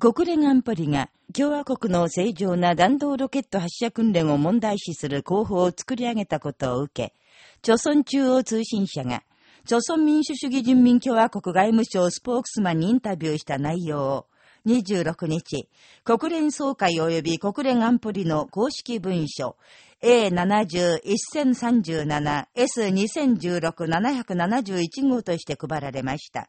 国連安保理が共和国の正常な弾道ロケット発射訓練を問題視する候補を作り上げたことを受け、朝村中央通信社が、朝鮮民主主義人民共和国外務省スポークスマンにインタビューした内容を、26日、国連総会及び国連安保理の公式文書、A70-1037S2016-771 号として配られました。